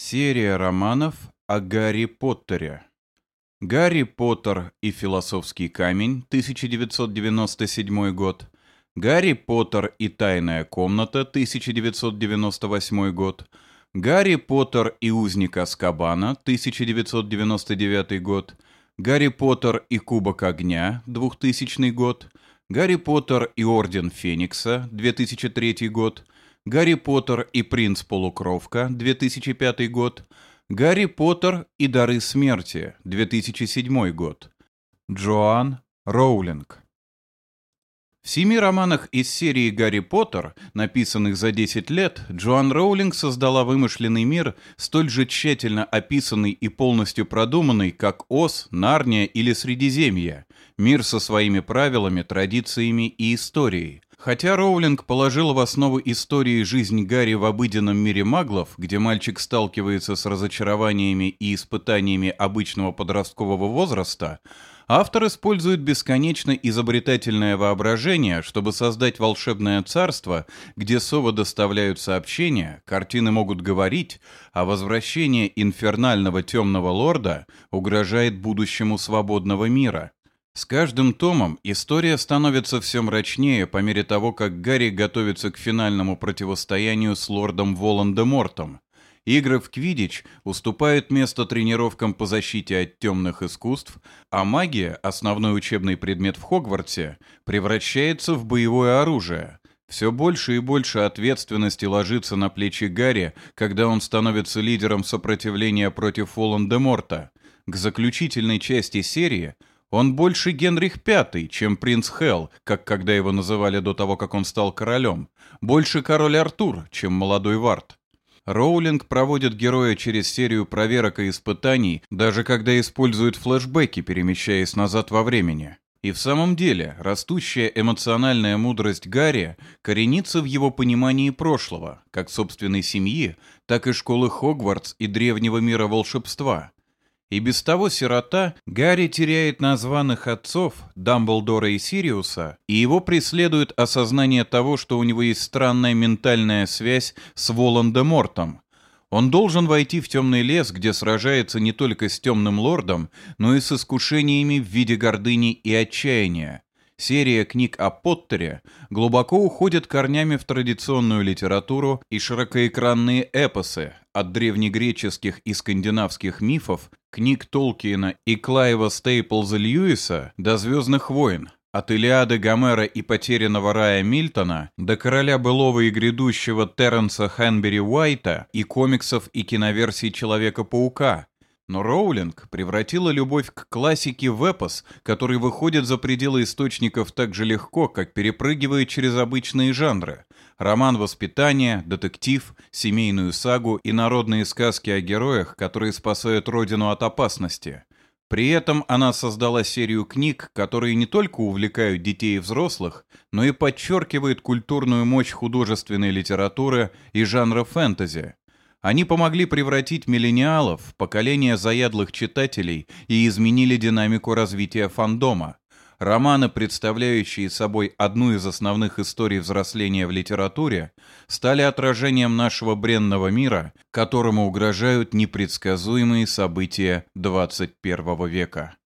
Серия романов о Гарри Поттере. Гарри Поттер и философский камень, 1997 год. Гарри Поттер и тайная комната, 1998 год. Гарри Поттер и узник Аскабана, 1999 год. Гарри Поттер и кубок огня, 2000 год. Гарри Поттер и орден Феникса, 2003 год. Гарри Поттер и принц Полукровка, 2005 год. Гарри Поттер и дары смерти, 2007 год. Джоан Роулинг. В семи романах из серии «Гарри Поттер», написанных за 10 лет, Джоан Роулинг создала вымышленный мир, столь же тщательно описанный и полностью продуманный, как Оз, Нарния или Средиземье. Мир со своими правилами, традициями и историей. Хотя Роулинг положила в основу истории жизнь Гарри в обыденном мире маглов, где мальчик сталкивается с разочарованиями и испытаниями обычного подросткового возраста, автор использует бесконечно изобретательное воображение, чтобы создать волшебное царство, где совы доставляют сообщения, картины могут говорить, а возвращение инфернального темного лорда угрожает будущему свободного мира – с каждым томом история становится все мрачнее по мере того, как Гарри готовится к финальному противостоянию с лордом Волан-де-Мортом. Игры в квидич уступают место тренировкам по защите от темных искусств, а магия, основной учебный предмет в Хогвартсе, превращается в боевое оружие. Все больше и больше ответственности ложится на плечи Гарри, когда он становится лидером сопротивления против Волан-де-Морта. К заключительной части серии – он больше Генрих V, чем принц Хелл, как когда его называли до того, как он стал королем. Больше король Артур, чем молодой Варт. Роулинг проводит героя через серию проверок и испытаний, даже когда использует флешбеки, перемещаясь назад во времени. И в самом деле, растущая эмоциональная мудрость Гарри коренится в его понимании прошлого, как собственной семьи, так и школы Хогвартс и древнего мира волшебства. И без того сирота, Гарри теряет названных отцов, Дамблдора и Сириуса, и его преследует осознание того, что у него есть странная ментальная связь с Волан-де-Мортом. Он должен войти в темный лес, где сражается не только с темным лордом, но и с искушениями в виде гордыни и отчаяния. Серия книг о Поттере глубоко уходит корнями в традиционную литературу и широкоэкранные эпосы, от древнегреческих и скандинавских мифов, книг Толкиена и Клайва Стейплза Льюиса до «Звездных войн», от Илиады Гомера и потерянного рая Мильтона до короля былого и грядущего Терренса Хэнбери Уайта и комиксов и киноверсий Человека-паука, но Роулинг превратила любовь к классике в эпос, который выходит за пределы источников так же легко, как перепрыгивает через обычные жанры. Роман воспитания, детектив, семейную сагу и народные сказки о героях, которые спасают родину от опасности. При этом она создала серию книг, которые не только увлекают детей и взрослых, но и подчеркивают культурную мощь художественной литературы и жанра фэнтези, они помогли превратить миллениалов в поколение заядлых читателей и изменили динамику развития фандома. Романы, представляющие собой одну из основных историй взросления в литературе, стали отражением нашего бренного мира, которому угрожают непредсказуемые события 21 века.